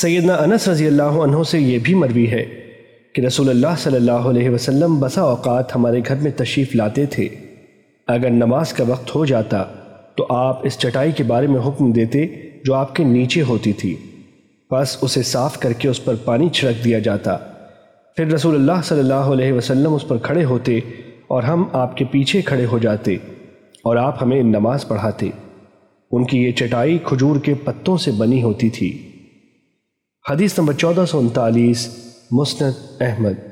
سیدنا انس رضی اللہ عنہ سے یہ بھی مروی ہے کہ رسول اللہ صلی اللہ علیہ وسلم بسا اوقات ہمارے گھر میں تشریف لاتے تھے۔ اگر نماز کا وقت ہو جاتا تو آپ اس چٹائی کے بارے میں حکم دیتے جو آپ کے نیچے ہوتی تھی۔ بس اسے صاف کر کے اس پر پانی چھڑک دیا جاتا۔ پھر رسول اللہ صلی اللہ علیہ وسلم اس پر کھڑے ہوتے اور ہم آپ کے پیچھے کھڑے ہو جاتے اور آپ ہمیں نماز پڑھاتے۔ ان کی یہ چٹائی کھجور کے پتوں سے بنی ہوتی تھی۔ حدیث نمبر چودہ سو انتالیس مسند احمد۔